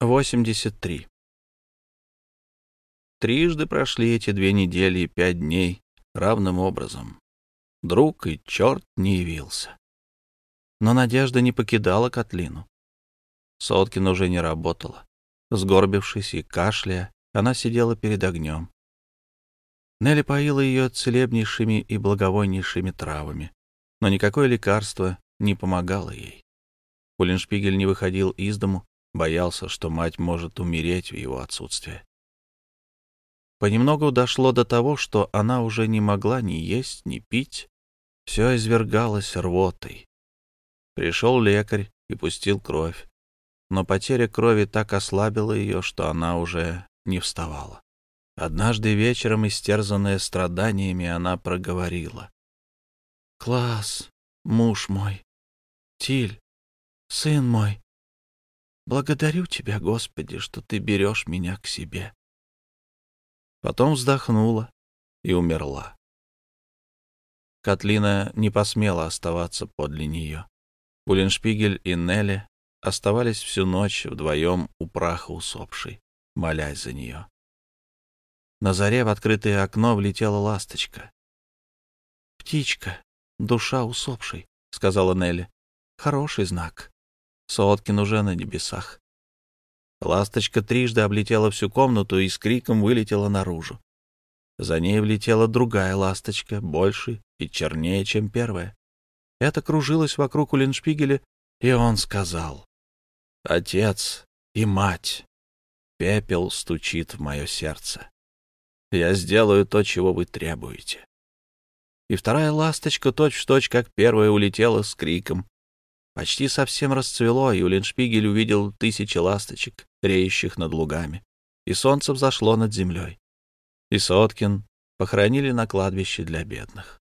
83. Трижды прошли эти две недели и пять дней равным образом. Друг и черт не явился. Но надежда не покидала Котлину. Соткина уже не работала. Сгорбившись и кашляя, она сидела перед огнем. Нелли поила ее целебнейшими и благовойнейшими травами, но никакое лекарство не помогало ей. Уллиншпигель не выходил из дому, боялся, что мать может умереть в его отсутствие. Понемногу дошло до того, что она уже не могла ни есть, ни пить, все извергалось рвотой. Пришел лекарь и пустил кровь, но потеря крови так ослабила ее, что она уже не вставала. Однажды вечером, истерзанная страданиями, она проговорила. — Класс, муж мой, Тиль, сын мой, благодарю тебя, Господи, что ты берешь меня к себе. Потом вздохнула и умерла. Катлина не посмела оставаться подле нее. Уллиншпигель и Нелли оставались всю ночь вдвоем у праха усопшей, молясь за нее. На заре в открытое окно влетела ласточка. «Птичка, душа усопшей», — сказала Нелли. «Хороший знак. Соткин уже на небесах». Ласточка трижды облетела всю комнату и с криком вылетела наружу. За ней влетела другая ласточка, больше и чернее, чем первая. Это кружилось вокруг Уллиншпигеля, и он сказал, «Отец и мать, пепел стучит в мое сердце. Я сделаю то, чего вы требуете. И вторая ласточка точь-в-точь, точь, как первая, улетела с криком. Почти совсем расцвело, и Уллиншпигель увидел тысячи ласточек, реющих над лугами, и солнце взошло над землей. И Соткин похоронили на кладбище для бедных.